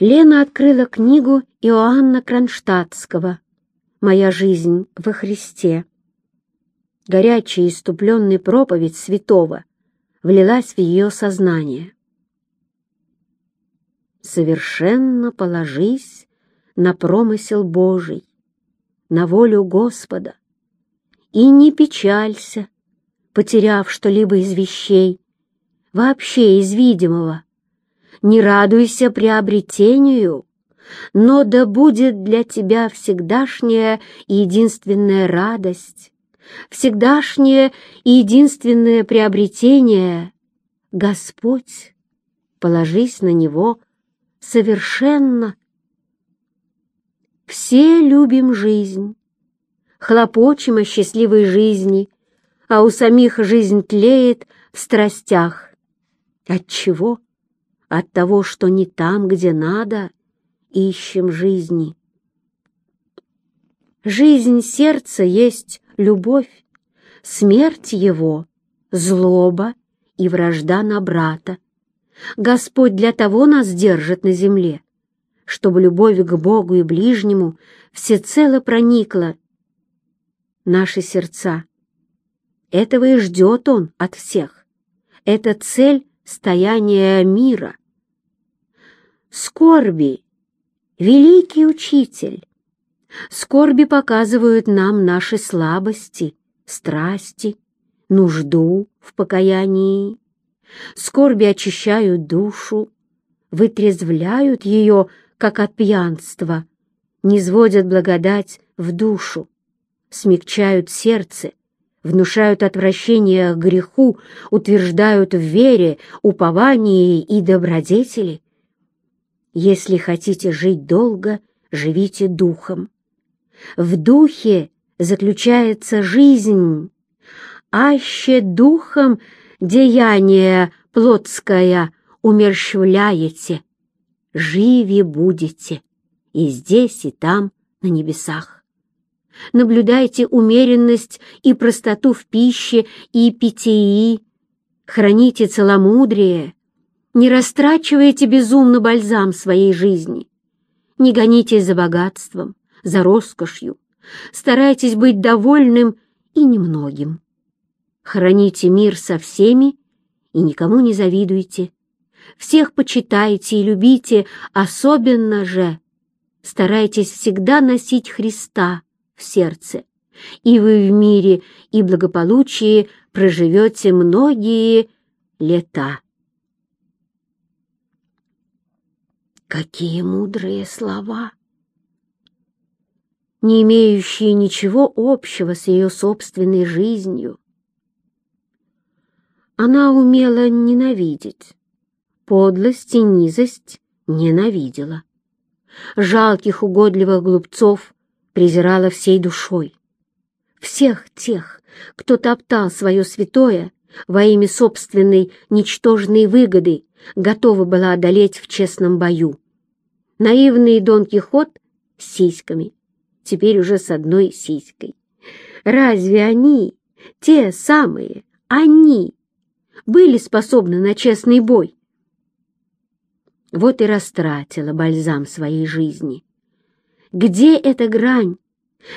Лена открыла книгу Иоанна Кронштадтского «Моя жизнь во Христе». Горячая иступленная проповедь святого влилась в ее сознание. Совершенно положись на промысел Божий, на волю Господа, и не печалься, потеряв что-либо из вещей, вообще из видимого, не радуйся приобретению, но да будет для тебя всегдашняя и единственная радость, всегдашнее и единственное приобретение — Господь, положись на Него совершенно. Все любим жизнь, хлопочем о счастливой жизни, а у самих жизнь тлеет в страстях. От чего? От того, что не там, где надо, ищем жизни. Жизнь сердца есть любовь, смерть его — злоба и вражда на брата. Господь для того нас держит на земле, чтобы любовь к Богу и ближнему всецело проникла наши сердца. Этого и ждет Он от всех. Это цель стояния мира. Скорби, великий учитель, скорби показывают нам наши слабости, страсти, нужду в покаянии. Скорби очищают душу, вытрезвляют ее, как от пьянства, низводят благодать в душу, смягчают сердце, внушают отвращение к греху, утверждают в вере, уповании и добродетели. Если хотите жить долго, живите духом. В духе заключается жизнь, аще духом деяние плотское умерщвляете, живи будете и здесь, и там, на небесах. Наблюдайте умеренность и простоту в пище и питьи, храните целомудрие, не растрачивайте безумно бальзам своей жизни. Не гонитесь за богатством, за роскошью. Старайтесь быть довольным и немногим. Храните мир со всеми и никому не завидуйте. Всех почитайте и любите, особенно же старайтесь всегда носить Христа в сердце, и вы в мире и благополучии проживете многие лета. Какие мудрые слова! Не имеющие ничего общего с ее собственной жизнью. Она умела ненавидеть, подлость и низость ненавидела. Жалких угодливых глупцов презирала всей душой. Всех тех, кто топтал свое святое во имя собственной ничтожной выгоды, готова была одолеть в честном бою. Наивный Дон Кихот с сиськами, теперь уже с одной сиськой. Разве они, те самые, они, были способны на честный бой? Вот и растратила бальзам своей жизни. Где эта грань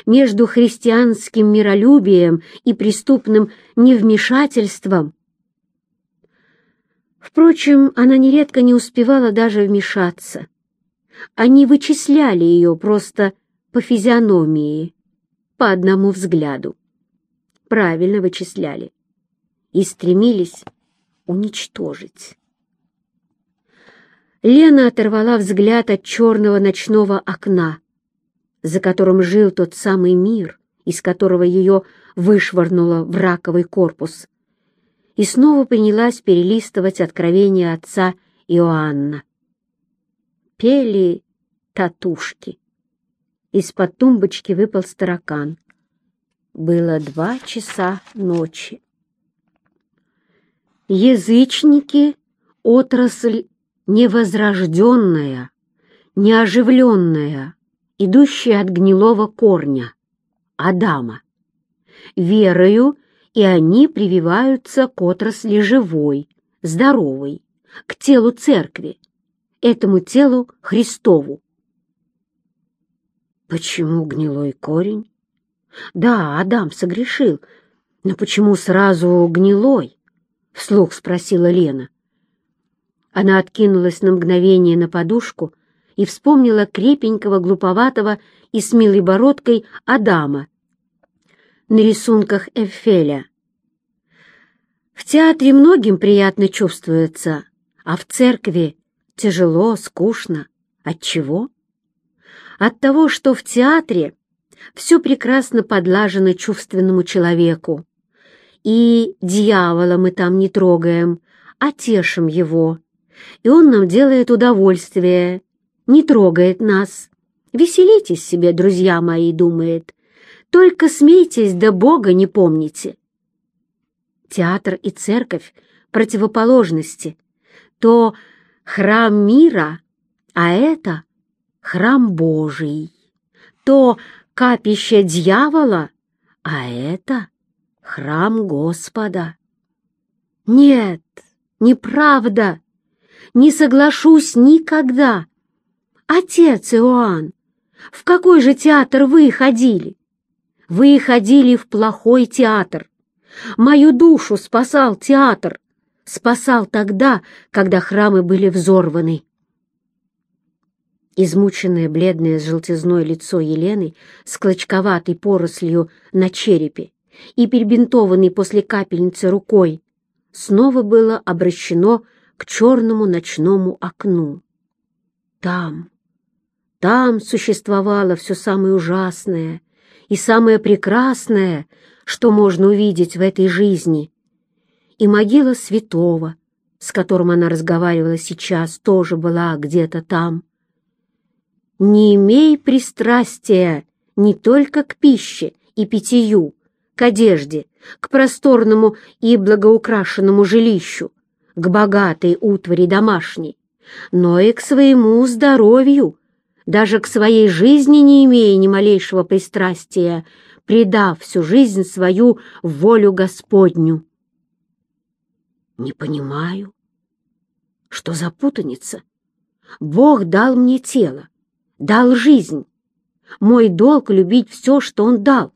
между христианским миролюбием и преступным невмешательством? Впрочем, она нередко не успевала даже вмешаться. Они вычисляли ее просто по физиономии, по одному взгляду. Правильно вычисляли. И стремились уничтожить. Лена оторвала взгляд от черного ночного окна, за которым жил тот самый мир, из которого ее вышвырнуло в раковый корпус и снова принялась перелистывать откровения отца Иоанна. Пели татушки. Из-под тумбочки выпал таракан. Было два часа ночи. Язычники — отрасль невозрожденная, неоживленная, идущая от гнилого корня, Адама. Верою и они прививаются к отрасли живой, здоровой, к телу церкви. этому телу Христову. Почему гнилой корень? Да, Адам согрешил, но почему сразу гнилой? Вслух спросила Лена. Она откинулась на мгновение на подушку и вспомнила крепенького, глуповатого и с милой бородкой Адама на рисунках Эфеля. В театре многим приятно чувствуется, а в церкви тяжело, скучно. От чего? От того, что в театре все прекрасно подлажено чувственному человеку. И дьявола мы там не трогаем, а тешим его. И он нам делает удовольствие, не трогает нас. Веселитесь себе, друзья мои, думает. Только смейтесь, да Бога не помните. Театр и церковь — противоположности. То храм мира, а это храм Божий. То капище дьявола, а это храм Господа. Нет, неправда, не соглашусь никогда. Отец Иоанн, в какой же театр вы ходили? Вы ходили в плохой театр. Мою душу спасал театр, спасал тогда, когда храмы были взорваны. Измученное бледное с желтизной лицо Елены с клочковатой порослью на черепе и перебинтованной после капельницы рукой снова было обращено к черному ночному окну. Там, там существовало все самое ужасное и самое прекрасное, что можно увидеть в этой жизни. И могила святого, с которым она разговаривала сейчас, тоже была где-то там. Не имей пристрастия не только к пище и питью, к одежде, к просторному и благоукрашенному жилищу, к богатой утвари домашней, но и к своему здоровью, даже к своей жизни не имея ни малейшего пристрастия, предав всю жизнь свою волю Господню. Не понимаю, что за путаница. Бог дал мне тело, дал жизнь. Мой долг — любить все, что Он дал.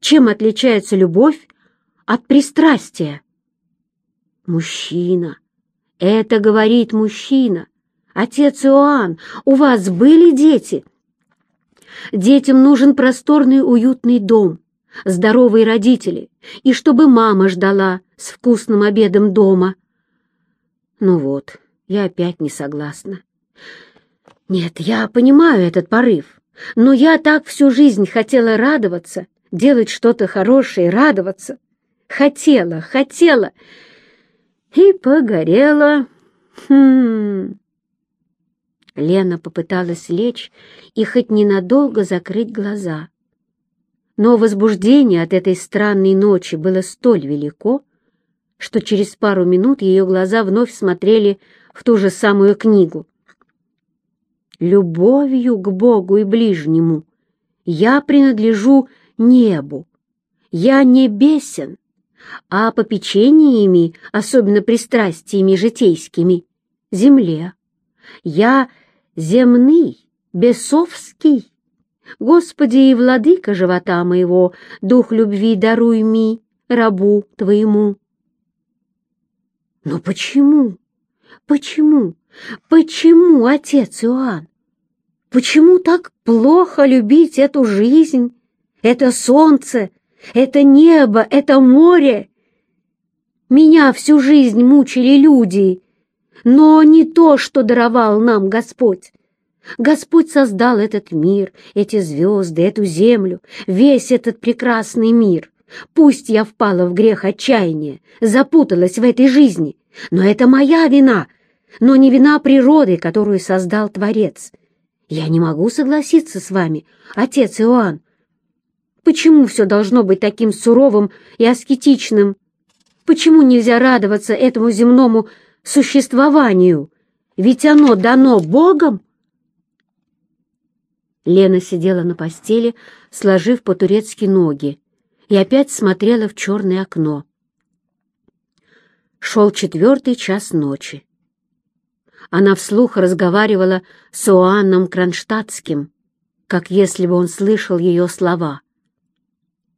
Чем отличается любовь от пристрастия? Мужчина. Это говорит мужчина. Отец Иоанн, у вас были дети? Детям нужен просторный уютный дом, здоровые родители, и чтобы мама ждала с вкусным обедом дома. Ну вот, я опять не согласна. Нет, я понимаю этот порыв, но я так всю жизнь хотела радоваться, делать что-то хорошее, радоваться. Хотела, хотела. И погорела. Хм. Лена попыталась лечь и хоть ненадолго закрыть глаза. Но возбуждение от этой странной ночи было столь велико, что через пару минут ее глаза вновь смотрели в ту же самую книгу. «Любовью к Богу и ближнему я принадлежу небу. Я не бесен, а попечениями, особенно пристрастиями житейскими, земле. Я земный, бесовский. Господи и владыка живота моего, дух любви даруй ми, рабу твоему. Но почему? Почему? Почему, отец Иоанн? Почему так плохо любить эту жизнь, это солнце, это небо, это море? Меня всю жизнь мучили люди, но не то, что даровал нам Господь. Господь создал этот мир, эти звезды, эту землю, весь этот прекрасный мир. Пусть я впала в грех отчаяния, запуталась в этой жизни, но это моя вина, но не вина природы, которую создал Творец. Я не могу согласиться с вами, отец Иоанн. Почему все должно быть таким суровым и аскетичным? Почему нельзя радоваться этому земному существованию, ведь оно дано Богом. Лена сидела на постели, сложив по-турецки ноги, и опять смотрела в черное окно. Шел четвертый час ночи. Она вслух разговаривала с Иоанном Кронштадтским, как если бы он слышал ее слова.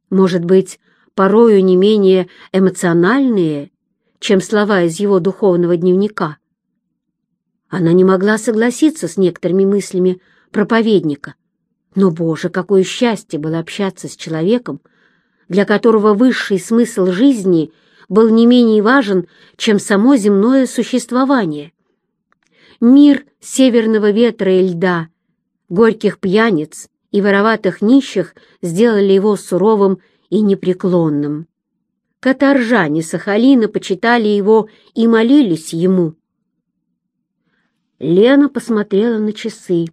Может быть, порою не менее эмоциональные, чем слова из его духовного дневника. Она не могла согласиться с некоторыми мыслями проповедника, но, Боже, какое счастье было общаться с человеком, для которого высший смысл жизни был не менее важен, чем само земное существование. Мир северного ветра и льда, горьких пьяниц и вороватых нищих сделали его суровым и непреклонным. Каторжане Сахалина почитали его и молились ему. Лена посмотрела на часы.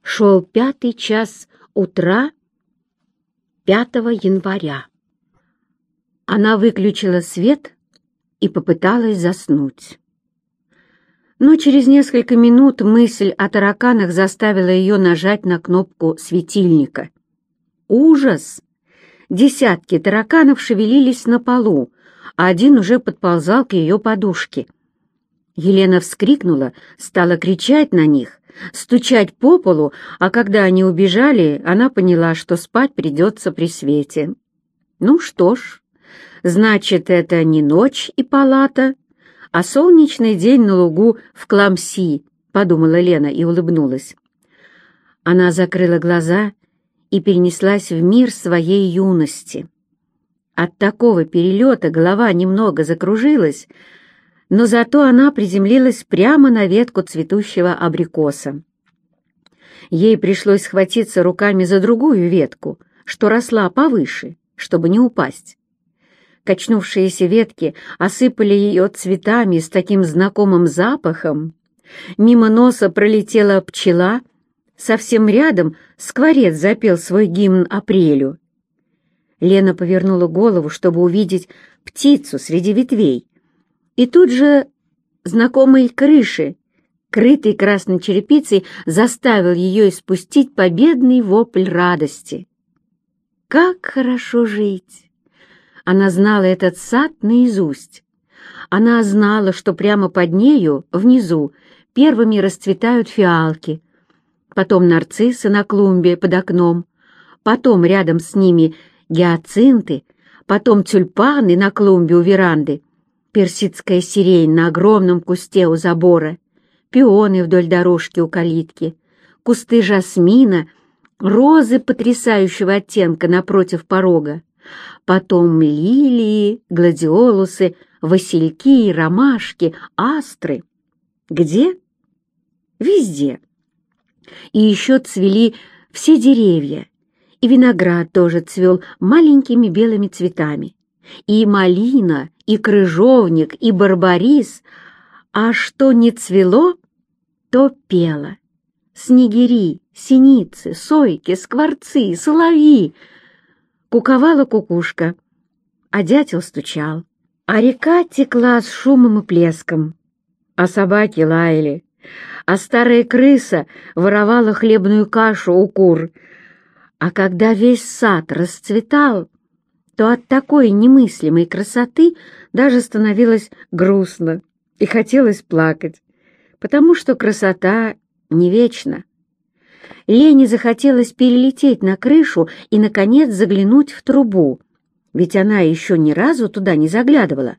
Шел пятый час утра 5 января. Она выключила свет и попыталась заснуть. Но через несколько минут мысль о тараканах заставила ее нажать на кнопку светильника. Ужас! Десятки тараканов шевелились на полу, а один уже подползал к ее подушке. Елена вскрикнула, стала кричать на них, стучать по полу, а когда они убежали, она поняла, что спать придется при свете. Ну что ж, значит, это не ночь и палата, а солнечный день на лугу в Кламси, подумала Лена и улыбнулась. Она закрыла глаза и перенеслась в мир своей юности. От такого перелета голова немного закружилась, но зато она приземлилась прямо на ветку цветущего абрикоса. Ей пришлось схватиться руками за другую ветку, что росла повыше, чтобы не упасть. Качнувшиеся ветки осыпали ее цветами с таким знакомым запахом. Мимо носа пролетела пчела — Совсем рядом скворец запел свой гимн апрелю. Лена повернула голову, чтобы увидеть птицу среди ветвей. И тут же знакомый крыши, крытый красной черепицей, заставил ее испустить победный вопль радости. Как хорошо жить! Она знала этот сад наизусть. Она знала, что прямо под нею, внизу, первыми расцветают фиалки — потом нарциссы на клумбе под окном, потом рядом с ними гиацинты, потом тюльпаны на клумбе у веранды, персидская сирень на огромном кусте у забора, пионы вдоль дорожки у калитки, кусты жасмина, розы потрясающего оттенка напротив порога, потом лилии, гладиолусы, васильки, ромашки, астры. Где? Везде. И еще цвели все деревья, и виноград тоже цвел маленькими белыми цветами, и малина, и крыжовник, и барбарис, а что не цвело, то пело. Снегири, синицы, сойки, скворцы, соловьи. Куковала кукушка, а дятел стучал, а река текла с шумом и плеском, а собаки лаяли а старая крыса воровала хлебную кашу у кур. А когда весь сад расцветал, то от такой немыслимой красоты даже становилось грустно и хотелось плакать, потому что красота не вечна. Лене захотелось перелететь на крышу и, наконец, заглянуть в трубу, ведь она еще ни разу туда не заглядывала.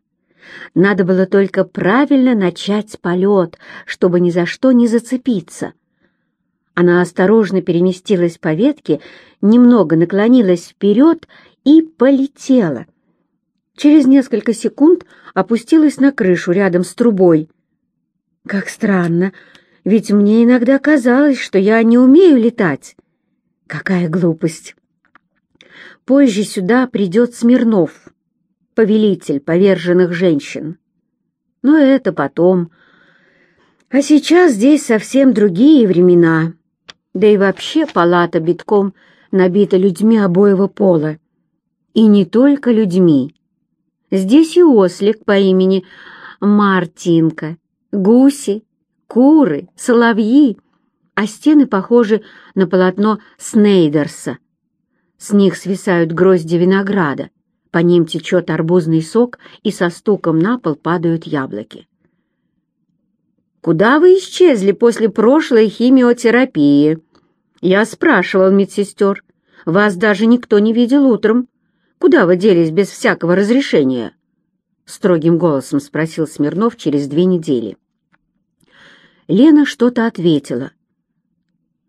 Надо было только правильно начать полет, чтобы ни за что не зацепиться. Она осторожно переместилась по ветке, немного наклонилась вперед и полетела. Через несколько секунд опустилась на крышу рядом с трубой. Как странно, ведь мне иногда казалось, что я не умею летать. Какая глупость! Позже сюда придет Смирнов повелитель поверженных женщин. Но это потом. А сейчас здесь совсем другие времена. Да и вообще палата битком набита людьми обоего пола. И не только людьми. Здесь и ослик по имени Мартинка, гуси, куры, соловьи, а стены похожи на полотно Снейдерса. С них свисают грозди винограда по ним течет арбузный сок, и со стуком на пол падают яблоки. куда вы исчезли после прошлой химиотерапии?» Я спрашивал медсестер. Вас даже никто не видел утром. Куда вы делись без всякого разрешения?» Строгим голосом спросил Смирнов через две недели. Лена что-то ответила.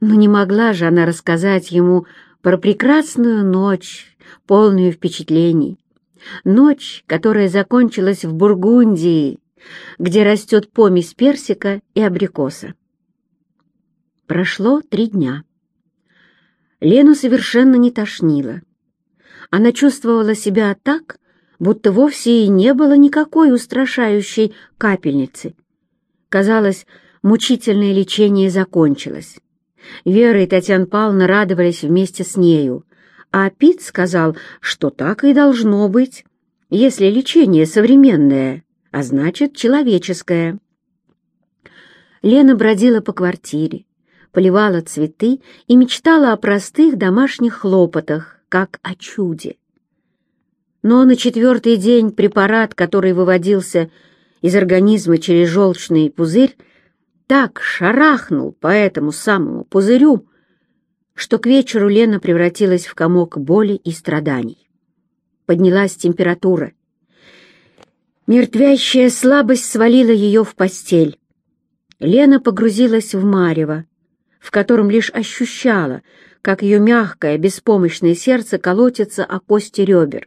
Но не могла же она рассказать ему про прекрасную ночь, полную впечатлений. Ночь, которая закончилась в Бургундии, где растет помесь персика и абрикоса. Прошло три дня. Лену совершенно не тошнило. Она чувствовала себя так, будто вовсе и не было никакой устрашающей капельницы. Казалось, мучительное лечение закончилось. Вера и Татьяна Павловна радовались вместе с нею, а Пит сказал, что так и должно быть, если лечение современное, а значит человеческое. Лена бродила по квартире, поливала цветы и мечтала о простых домашних хлопотах, как о чуде. Но на четвертый день препарат, который выводился из организма через желчный пузырь, так шарахнул по этому самому пузырю, что к вечеру Лена превратилась в комок боли и страданий. Поднялась температура. Мертвящая слабость свалила ее в постель. Лена погрузилась в марево, в котором лишь ощущала, как ее мягкое, беспомощное сердце колотится о кости ребер.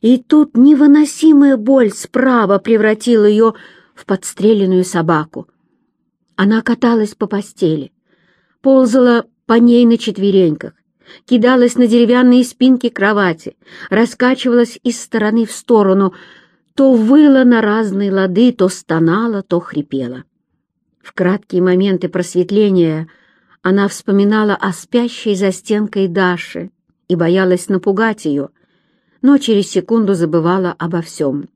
И тут невыносимая боль справа превратила ее в подстреленную собаку. Она каталась по постели, ползала по ней на четвереньках, кидалась на деревянные спинки кровати, раскачивалась из стороны в сторону, то выла на разные лады, то стонала, то хрипела. В краткие моменты просветления она вспоминала о спящей за стенкой Даше и боялась напугать ее, но через секунду забывала обо всем.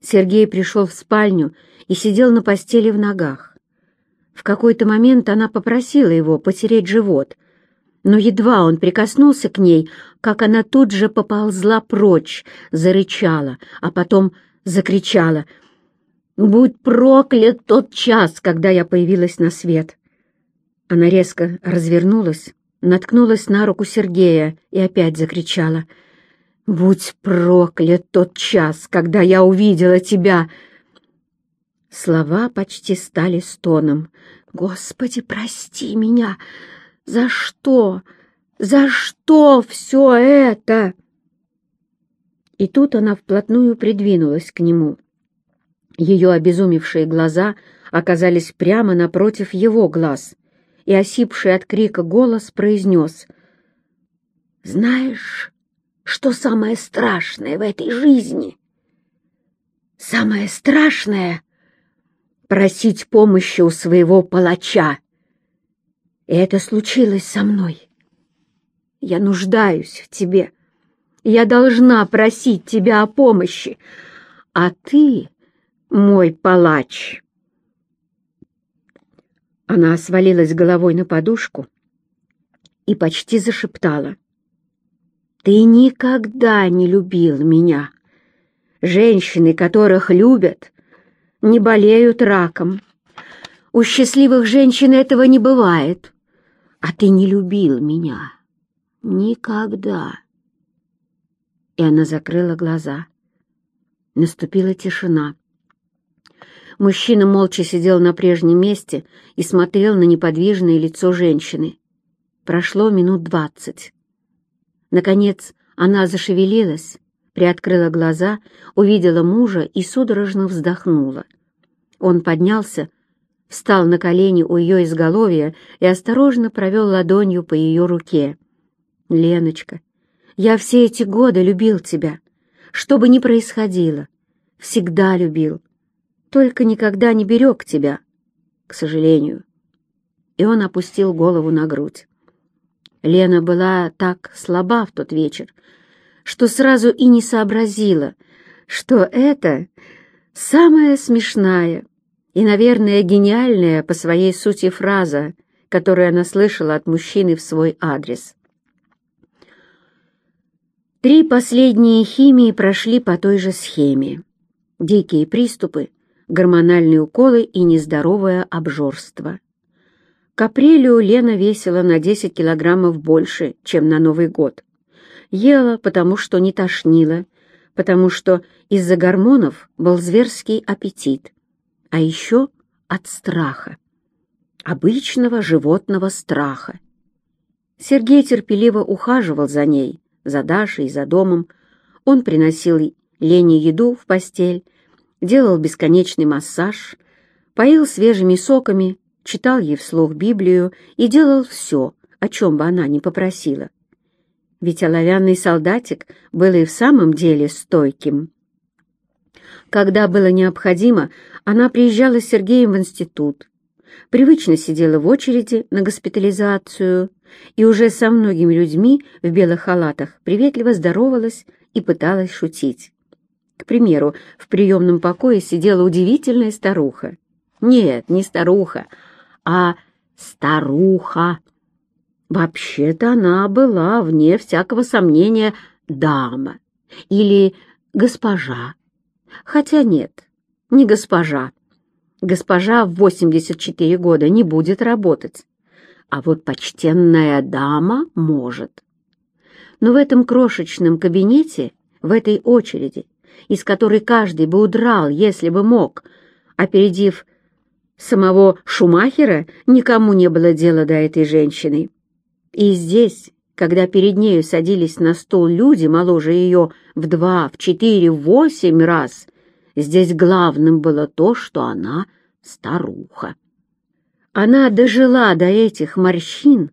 Сергей пришел в спальню и сидел на постели в ногах. В какой-то момент она попросила его потереть живот, но едва он прикоснулся к ней, как она тут же поползла прочь, зарычала, а потом закричала — Будь проклят тот час, когда я появилась на свет. Она резко развернулась, наткнулась на руку Сергея и опять закричала. «Будь проклят тот час, когда я увидела тебя!» Слова почти стали стоном. «Господи, прости меня! За что? За что все это?» И тут она вплотную придвинулась к нему. Ее обезумевшие глаза оказались прямо напротив его глаз, и осипший от крика голос произнес «Знаешь, что самое страшное в этой жизни?» «Самое страшное — просить помощи у своего палача. И это случилось со мной. Я нуждаюсь в тебе. Я должна просить тебя о помощи, а ты мой палач!» Она свалилась головой на подушку и почти зашептала. «Ты никогда не любил меня. Женщины, которых любят, не болеют раком. У счастливых женщин этого не бывает. А ты не любил меня. Никогда!» И она закрыла глаза. Наступила тишина. Мужчина молча сидел на прежнем месте и смотрел на неподвижное лицо женщины. Прошло минут двадцать. Наконец она зашевелилась, приоткрыла глаза, увидела мужа и судорожно вздохнула. Он поднялся, встал на колени у ее изголовья и осторожно провел ладонью по ее руке. «Леночка, я все эти годы любил тебя. Что бы ни происходило, всегда любил только никогда не берег тебя, к сожалению». И он опустил голову на грудь. Лена была так слаба в тот вечер, что сразу и не сообразила, что это самая смешная и, наверное, гениальная по своей сути фраза, которую она слышала от мужчины в свой адрес. Три последние химии прошли по той же схеме. Дикие приступы, гормональные уколы и нездоровое обжорство. К апрелю Лена весила на 10 килограммов больше, чем на Новый год. Ела, потому что не тошнила, потому что из-за гормонов был зверский аппетит, а еще от страха, обычного животного страха. Сергей терпеливо ухаживал за ней, за Дашей, за домом. Он приносил Лене еду в постель, делал бесконечный массаж, поил свежими соками, читал ей вслух Библию и делал все, о чем бы она ни попросила. Ведь оловянный солдатик был и в самом деле стойким. Когда было необходимо, она приезжала с Сергеем в институт, привычно сидела в очереди на госпитализацию и уже со многими людьми в белых халатах приветливо здоровалась и пыталась шутить. К примеру, в приемном покое сидела удивительная старуха. Нет, не старуха, а старуха. Вообще-то она была, вне всякого сомнения, дама или госпожа. Хотя нет, не госпожа. Госпожа в 84 года не будет работать, а вот почтенная дама может. Но в этом крошечном кабинете, в этой очереди, из которой каждый бы удрал, если бы мог, опередив самого Шумахера, никому не было дела до этой женщины. И здесь, когда перед нею садились на стол люди моложе ее в два, в четыре, в восемь раз, здесь главным было то, что она старуха. Она дожила до этих морщин,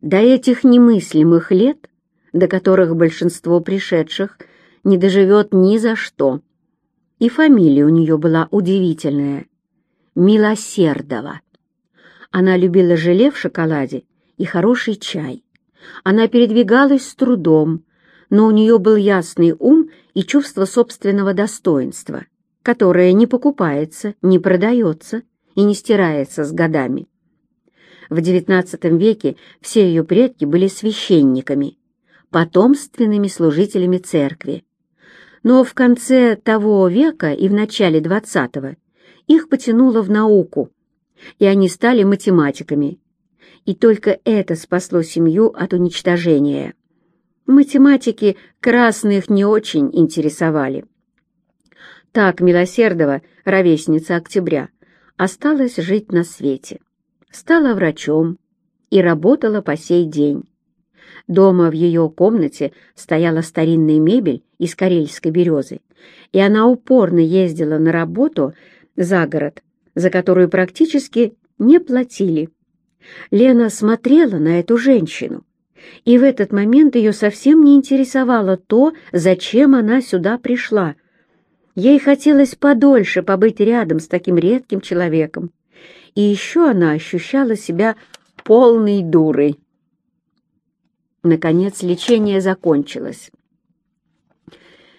до этих немыслимых лет, до которых большинство пришедших не доживет ни за что. И фамилия у нее была удивительная — Милосердова. Она любила желе в шоколаде и хороший чай. Она передвигалась с трудом, но у нее был ясный ум и чувство собственного достоинства, которое не покупается, не продается и не стирается с годами. В XIX веке все ее предки были священниками, потомственными служителями церкви. Но в конце того века и в начале XX их потянуло в науку, и они стали математиками. И только это спасло семью от уничтожения. Математики красных не очень интересовали. Так Милосердова, ровесница Октября, осталась жить на свете. Стала врачом и работала по сей день. Дома в ее комнате стояла старинная мебель из карельской березы, и она упорно ездила на работу за город, за которую практически не платили. Лена смотрела на эту женщину, и в этот момент ее совсем не интересовало то, зачем она сюда пришла. Ей хотелось подольше побыть рядом с таким редким человеком. И еще она ощущала себя полной дурой. Наконец лечение закончилось.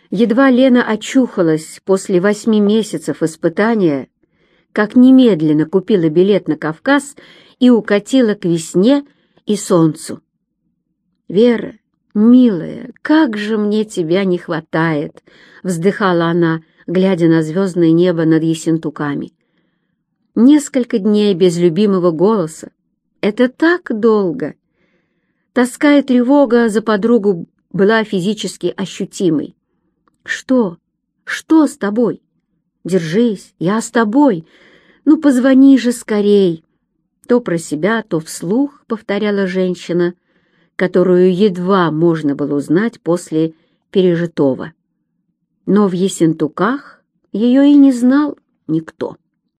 Едва Лена очухалась после восьми месяцев испытания, как немедленно купила билет на Кавказ и укатила к весне и солнцу. «Вера, милая, как же мне тебя не хватает!» — вздыхала она, глядя на звездное небо над Ессентуками. «Несколько дней без любимого голоса. Это так долго!» Тоска и тревога за подругу была физически ощутимой. «Что? Что с тобой? Держись, я с тобой. Ну, позвони же скорей!» То про себя, то вслух повторяла женщина, которую едва можно было узнать после пережитого. Но в Есентуках ее и не знал никто.